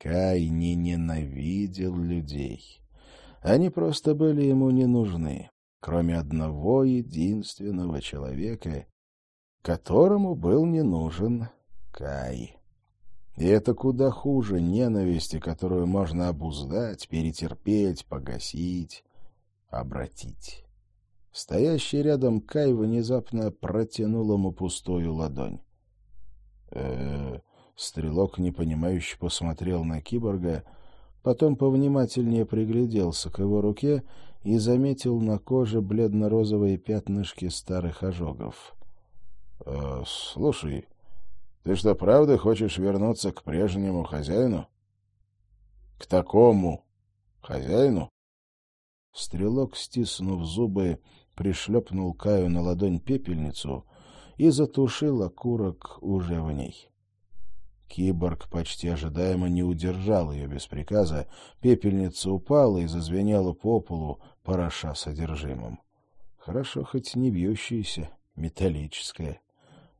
Кай не ненавидел людей. Они просто были ему не нужны, кроме одного единственного человека, которому был не нужен Кай. И это куда хуже ненависти, которую можно обуздать, перетерпеть, погасить, обратить. Стоящий рядом Кай внезапно протянул ему пустую ладонь. э, -э Стрелок, непонимающе посмотрел на киборга, потом повнимательнее пригляделся к его руке и заметил на коже бледно-розовые пятнышки старых ожогов. «Э, — Слушай, ты что, правда хочешь вернуться к прежнему хозяину? — К такому хозяину? Стрелок, стиснув зубы, пришлепнул Каю на ладонь пепельницу и затушил окурок уже в ней. Киборг почти ожидаемо не удержал ее без приказа. Пепельница упала и зазвенела по полу, пороша содержимым. Хорошо хоть не бьющаяся, металлическая.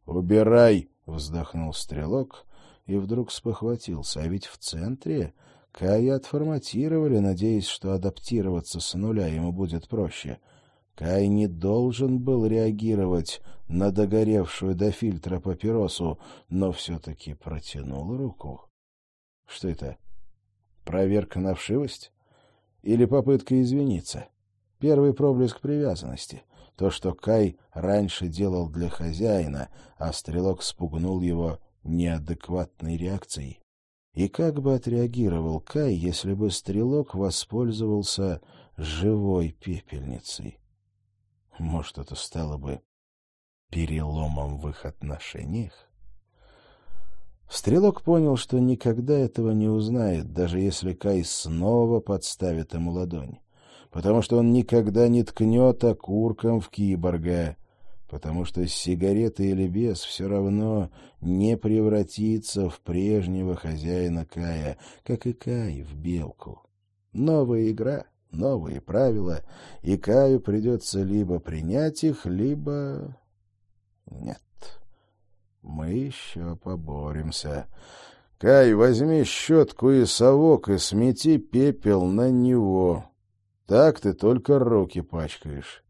«Убирай!» — вздохнул стрелок и вдруг спохватился. А ведь в центре Кая отформатировали, надеясь, что адаптироваться с нуля ему будет проще — Кай не должен был реагировать на догоревшую до фильтра папиросу, но все-таки протянул руку. Что это? Проверка на вшивость? Или попытка извиниться? Первый проблеск привязанности. То, что Кай раньше делал для хозяина, а стрелок спугнул его неадекватной реакцией. И как бы отреагировал Кай, если бы стрелок воспользовался живой пепельницей? Может, это стало бы переломом в их отношениях? Стрелок понял, что никогда этого не узнает, даже если Кай снова подставит ему ладонь. Потому что он никогда не ткнет окурком в киборга, потому что с сигаретой или без все равно не превратится в прежнего хозяина Кая, как и Кай в белку. Новая игра — новые правила, и Каю придется либо принять их, либо... Нет, мы еще поборемся. Кай, возьми щетку и совок и смети пепел на него. Так ты только руки пачкаешь.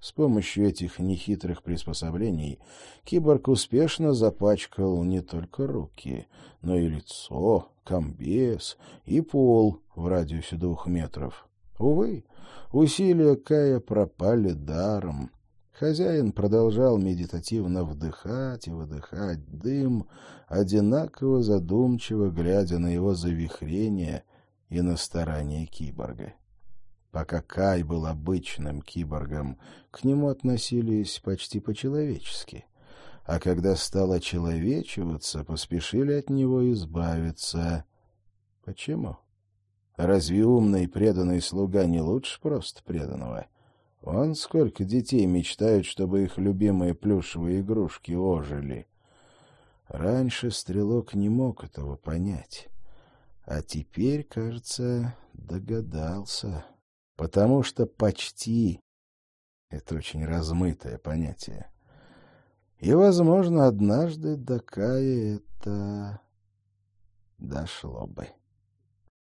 С помощью этих нехитрых приспособлений киборг успешно запачкал не только руки, но и лицо, комбез и пол в радиусе двух метров. Увы, усилия Кая пропали даром. Хозяин продолжал медитативно вдыхать и выдыхать дым, одинаково задумчиво глядя на его завихрение и на старания киборга. Пока Кай был обычным киборгом, к нему относились почти по-человечески. А когда стал очеловечиваться, поспешили от него избавиться. Почему? Разве умный преданный слуга не лучше просто преданного? Вон сколько детей мечтают, чтобы их любимые плюшевые игрушки ожили. Раньше стрелок не мог этого понять. А теперь, кажется, догадался. Потому что почти — это очень размытое понятие. И, возможно, однажды до Кая это дошло бы.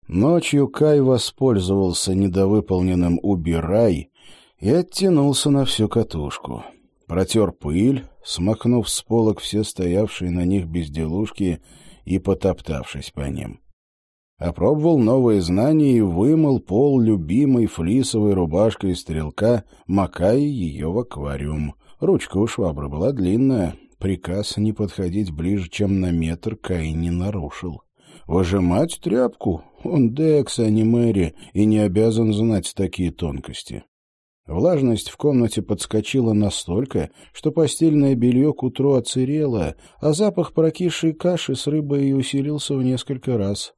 Ночью Кай воспользовался недовыполненным «убирай» и оттянулся на всю катушку. Протер пыль, смахнув с полок все стоявшие на них безделушки и потоптавшись по ним. Опробовал новые знания и вымыл пол любимой флисовой рубашкой стрелка, макая ее в аквариум. Ручка у швабры была длинная, приказ не подходить ближе, чем на метр, Кай не нарушил. Выжимать тряпку? Он Декс, а не Мэри, и не обязан знать такие тонкости. Влажность в комнате подскочила настолько, что постельное белье к утру оцерело, а запах прокисшей каши с рыбой усилился в несколько раз.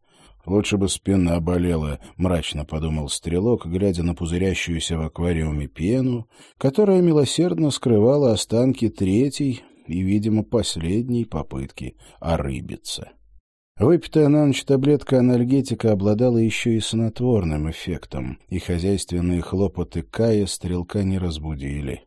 «Лучше бы спина болела», — мрачно подумал стрелок, глядя на пузырящуюся в аквариуме пену, которая милосердно скрывала останки третьей и, видимо, последней попытки орыбиться. Выпитая на ночь таблетка анальгетика обладала еще и снотворным эффектом, и хозяйственные хлопоты Кая стрелка не разбудили.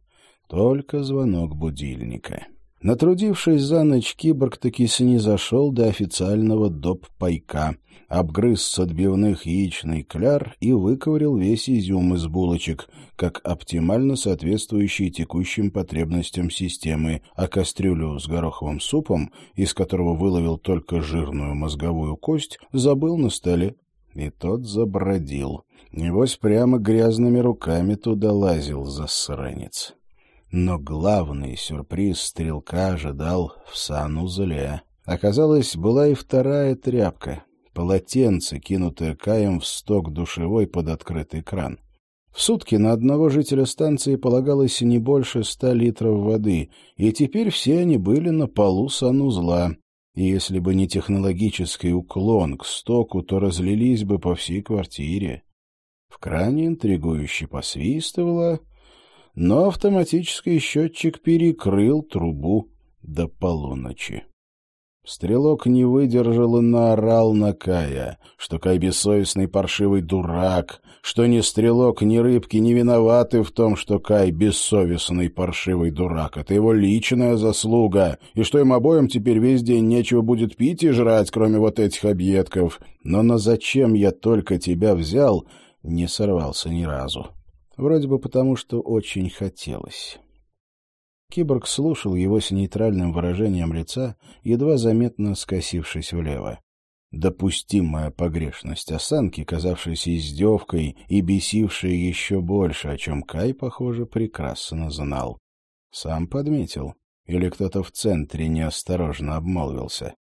Только звонок будильника. Натрудившись за ночь, киборг таки снизошел до официального доп-пайка, обгрыз с отбивных яичный кляр и выковырил весь изюм из булочек, как оптимально соответствующий текущим потребностям системы, а кастрюлю с гороховым супом, из которого выловил только жирную мозговую кость, забыл на столе. И тот забродил. Небось, прямо грязными руками туда лазил засранец. Но главный сюрприз стрелка ожидал в санузле. Оказалось, была и вторая тряпка — полотенце, кинутое Каем в сток душевой под открытый кран. В сутки на одного жителя станции полагалось не больше ста литров воды, и теперь все они были на полу санузла. И если бы не технологический уклон к стоку, то разлились бы по всей квартире. В кране интригующе посвистывало, но автоматический счетчик перекрыл трубу до полуночи. Стрелок не выдержал и наорал на Кая, что Кай бессовестный паршивый дурак, что ни Стрелок, ни Рыбки не виноваты в том, что Кай бессовестный паршивый дурак. Это его личная заслуга, и что им обоим теперь весь день нечего будет пить и жрать, кроме вот этих объедков. Но на зачем я только тебя взял, не сорвался ни разу. Вроде бы потому, что очень хотелось. Киборг слушал его с нейтральным выражением лица, едва заметно скосившись влево. Допустимая погрешность осанки, казавшаяся издевкой и бесившая еще больше, о чем Кай, похоже, прекрасно знал. Сам подметил. Или кто-то в центре неосторожно обмолвился.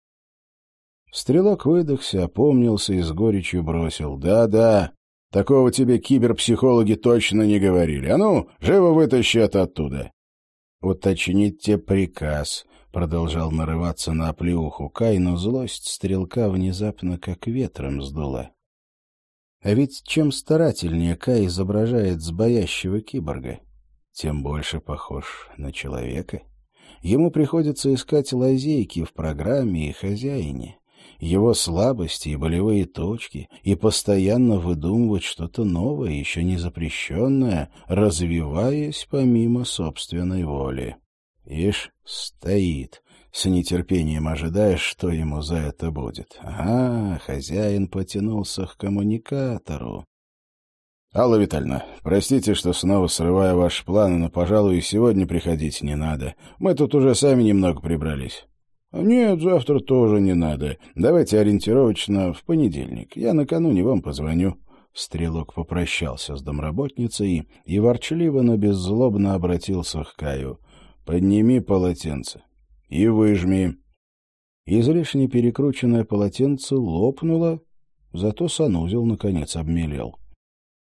Стрелок выдохся, опомнился и с горечью бросил. «Да-да, Такого тебе киберпсихологи точно не говорили. А ну, живо вытащи это оттуда. «Уточните приказ», — продолжал нарываться на оплеуху Кай, но злость стрелка внезапно как ветром сдула. А ведь чем старательнее Кай изображает сбоящего киборга, тем больше похож на человека. Ему приходится искать лазейки в программе и хозяине его слабости и болевые точки, и постоянно выдумывать что-то новое, еще не запрещенное, развиваясь помимо собственной воли. Ишь, стоит, с нетерпением ожидая, что ему за это будет. Ага, хозяин потянулся к коммуникатору. — Алла Витальевна, простите, что снова срываю ваши планы, но, пожалуй, сегодня приходить не надо. Мы тут уже сами немного прибрались. «Нет, завтра тоже не надо. Давайте ориентировочно в понедельник. Я накануне вам позвоню». Стрелок попрощался с домработницей и ворчливо, но беззлобно обратился к Каю. «Подними полотенце и выжми». Излишне перекрученное полотенце лопнуло, зато санузел, наконец, обмелел.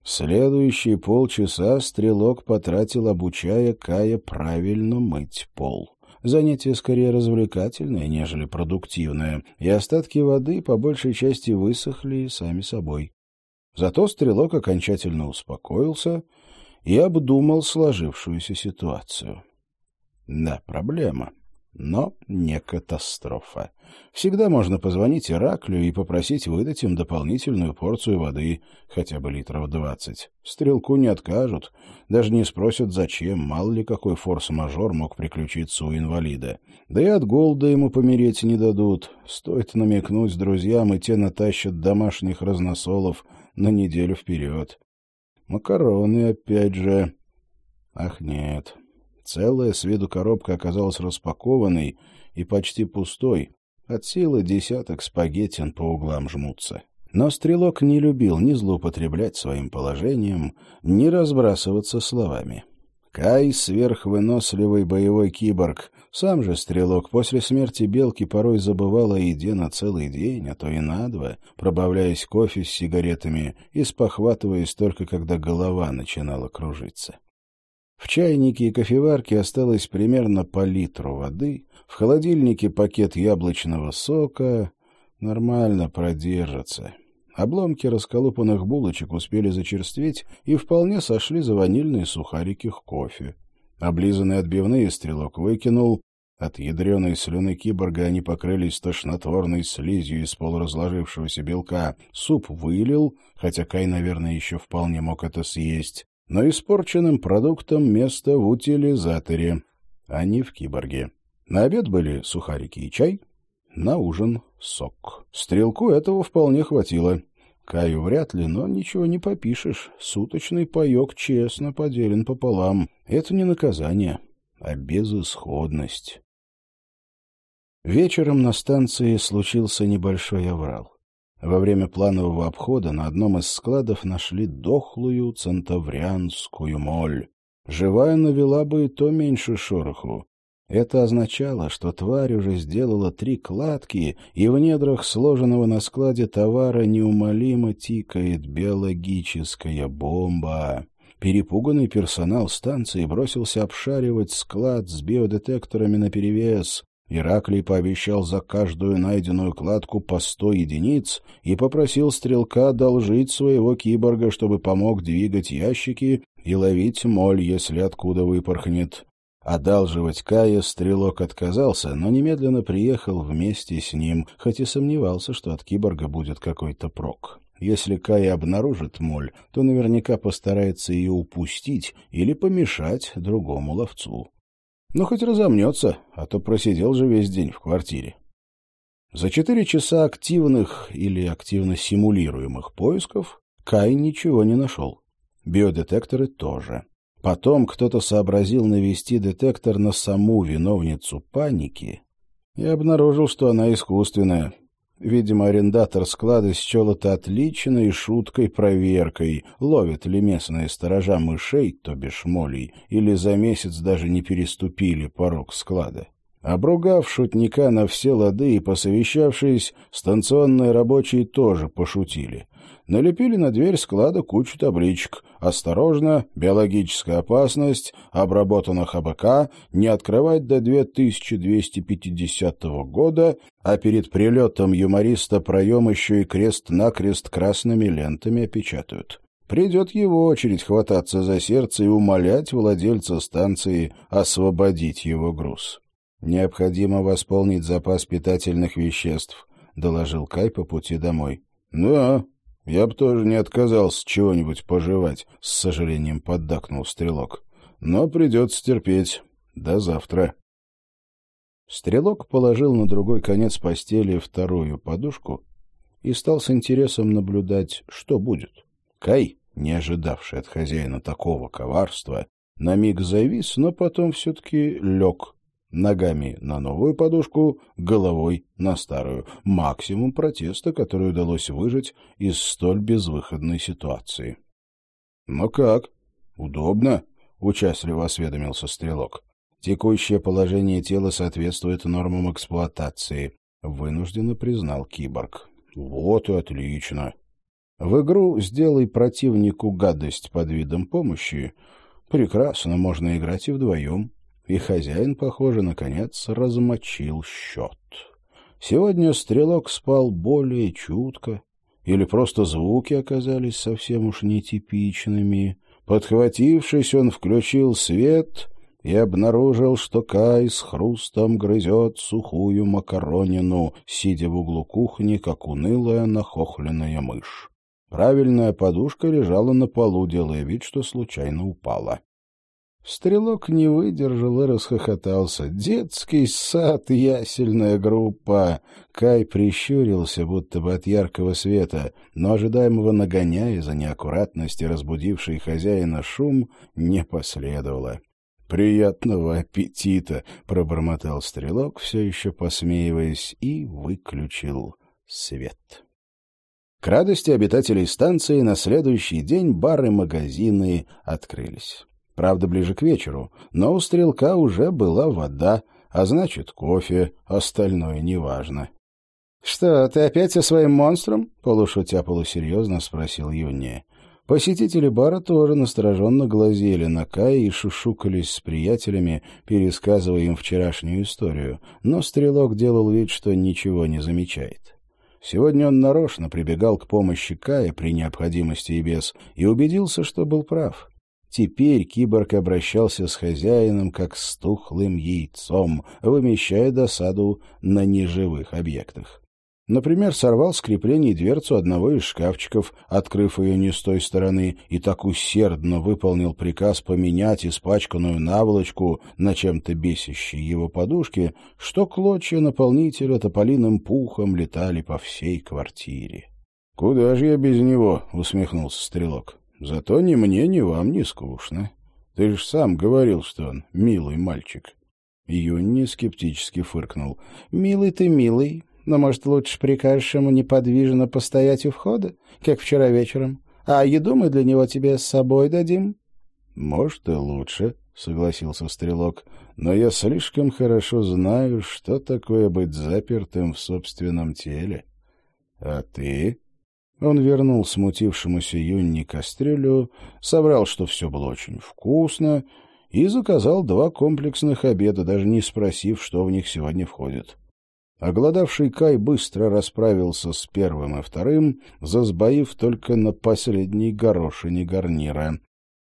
Следующие полчаса стрелок потратил, обучая Кая правильно мыть пол. Занятие скорее развлекательное, нежели продуктивное, и остатки воды по большей части высохли сами собой. Зато стрелок окончательно успокоился и обдумал сложившуюся ситуацию. Да, проблема но не катастрофа. Всегда можно позвонить Ираклю и попросить выдать им дополнительную порцию воды, хотя бы литров двадцать. Стрелку не откажут, даже не спросят, зачем, мало ли какой форс-мажор мог приключиться у инвалида. Да и от голода ему помереть не дадут. Стоит намекнуть друзьям, и те натащат домашних разносолов на неделю вперед. Макароны опять же. Ах, нет, Целая с виду коробка оказалась распакованной и почти пустой. От силы десяток спагеттин по углам жмутся. Но Стрелок не любил ни злоупотреблять своим положением, ни разбрасываться словами. Кай — сверхвыносливый боевой киборг. Сам же Стрелок после смерти Белки порой забывал о еде на целый день, а то и на два, пробавляясь кофе с сигаретами и спохватываясь только, когда голова начинала кружиться. В чайнике и кофеварке осталось примерно по литру воды, в холодильнике пакет яблочного сока. Нормально продержится. Обломки расколупанных булочек успели зачерстветь и вполне сошли за ванильные сухарики к кофе. Облизанные отбивные стрелок выкинул. От ядреной слюны киборга они покрылись тошнотворной слизью из полуразложившегося белка. Суп вылил, хотя Кай, наверное, еще вполне мог это съесть но испорченным продуктом место в утилизаторе, а не в киборге. На обед были сухарики и чай, на ужин — сок. Стрелку этого вполне хватило. Каю вряд ли, но ничего не попишешь. Суточный паек честно поделен пополам. Это не наказание, а безысходность. Вечером на станции случился небольшой оврал. Во время планового обхода на одном из складов нашли дохлую центаврианскую моль. Живая навела бы и то меньше шороху. Это означало, что тварь уже сделала три кладки, и в недрах сложенного на складе товара неумолимо тикает биологическая бомба. Перепуганный персонал станции бросился обшаривать склад с биодетекторами наперевес. Ираклий пообещал за каждую найденную кладку по сто единиц и попросил стрелка одолжить своего киборга, чтобы помог двигать ящики и ловить моль, если откуда выпорхнет. Одалживать Кая стрелок отказался, но немедленно приехал вместе с ним, хоть и сомневался, что от киборга будет какой-то прок. Если Кай обнаружит моль, то наверняка постарается ее упустить или помешать другому ловцу. Ну, хоть разомнется, а то просидел же весь день в квартире. За четыре часа активных или активно симулируемых поисков Кай ничего не нашел. Биодетекторы тоже. Потом кто-то сообразил навести детектор на саму виновницу паники и обнаружил, что она искусственная. Видимо, арендатор склада счел это отличной шуткой-проверкой, ловят ли местные сторожа мышей, то бишь молей, или за месяц даже не переступили порог склада. Обругав шутника на все лады и посовещавшись, станционные рабочие тоже пошутили налепили на дверь склада кучу табличек «Осторожно! Биологическая опасность! Обработана ХБК! Не открывать до 2250 года!» А перед прилетом юмориста проем еще и крест-накрест красными лентами опечатают. Придет его очередь хвататься за сердце и умолять владельца станции освободить его груз. «Необходимо восполнить запас питательных веществ», — доложил Кай по пути домой. «Да, я бы тоже не отказался чего-нибудь пожевать, — с сожалением поддакнул стрелок. Но придется терпеть. До завтра. Стрелок положил на другой конец постели вторую подушку и стал с интересом наблюдать, что будет. Кай, не ожидавший от хозяина такого коварства, на миг завис, но потом все-таки лег ногами на новую подушку, головой на старую. Максимум протеста, который удалось выжить из столь безвыходной ситуации. — Ну как? Удобно? — участливо осведомился стрелок. — Текущее положение тела соответствует нормам эксплуатации, — вынужденно признал киборг. — Вот и отлично. В игру «Сделай противнику гадость под видом помощи» прекрасно можно играть и вдвоем и хозяин, похоже, наконец размочил счет. Сегодня стрелок спал более чутко, или просто звуки оказались совсем уж нетипичными. Подхватившись, он включил свет и обнаружил, что Кай с хрустом грызет сухую макаронину, сидя в углу кухни, как унылая нахохленная мышь. Правильная подушка лежала на полу, делая вид, что случайно упала. Стрелок не выдержал и расхохотался. «Детский сад, ясельная группа!» Кай прищурился, будто бы от яркого света, но ожидаемого нагоняя за неаккуратность и разбудивший хозяина шум не последовало. «Приятного аппетита!» — пробормотал стрелок, все еще посмеиваясь, и выключил свет. К радости обитателей станции на следующий день бары-магазины открылись. Правда, ближе к вечеру, но у стрелка уже была вода, а значит, кофе, остальное неважно. — Что, ты опять со своим монстром? — полушутя полусерьезно спросил Юния. Посетители бара тоже настороженно глазели на Кая и шушукались с приятелями, пересказывая им вчерашнюю историю, но стрелок делал вид, что ничего не замечает. Сегодня он нарочно прибегал к помощи Кая при необходимости и без, и убедился, что был прав. Теперь киборг обращался с хозяином как с тухлым яйцом, вымещая досаду на неживых объектах. Например, сорвал с креплений дверцу одного из шкафчиков, открыв ее не с той стороны, и так усердно выполнил приказ поменять испачканную наволочку на чем-то бесящей его подушке, что клочья наполнителя тополиным пухом летали по всей квартире. — Куда же я без него? — усмехнулся стрелок. — Зато ни мне, ни вам не скучно. Ты же сам говорил, что он милый мальчик. Юнни скептически фыркнул. — Милый ты милый, но, может, лучше прикажешь ему неподвижно постоять у входа, как вчера вечером, а еду мы для него тебе с собой дадим? — Может, и лучше, — согласился Стрелок, — но я слишком хорошо знаю, что такое быть запертым в собственном теле. — А ты? Он вернул смутившемуся Юнни кастрюлю, собрал, что все было очень вкусно, и заказал два комплексных обеда, даже не спросив, что в них сегодня входит. Оголодавший Кай быстро расправился с первым и вторым, засбоив только на последней горошине гарнира.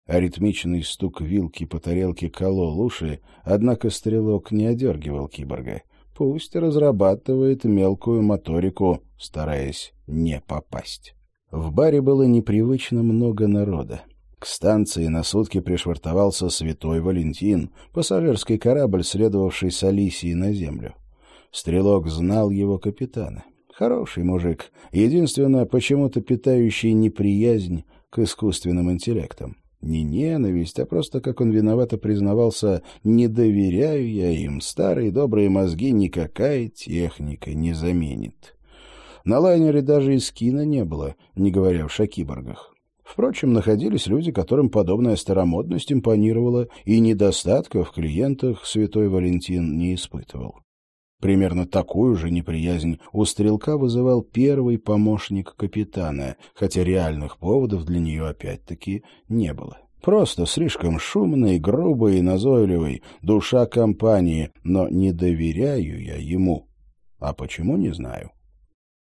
Аритмичный стук вилки по тарелке колол уши, однако стрелок не одергивал киборга. Пусть разрабатывает мелкую моторику, стараясь не попасть. В баре было непривычно много народа. К станции на сутки пришвартовался Святой Валентин, пассажирский корабль, следовавший с Алисией на землю. Стрелок знал его капитана. Хороший мужик, единственное, почему-то питающий неприязнь к искусственным интеллектам. Не ненависть, а просто, как он виновато признавался, не доверяю я им, старые добрые мозги никакая техника не заменит. На лайнере даже и скина не было, не говоря в шакиборгах. Впрочем, находились люди, которым подобная старомодность импонировала, и недостатков в клиентах святой Валентин не испытывал. Примерно такую же неприязнь у стрелка вызывал первый помощник капитана, хотя реальных поводов для нее опять-таки не было. Просто слишком шумный, грубый и назойливый, душа компании, но не доверяю я ему. А почему, не знаю.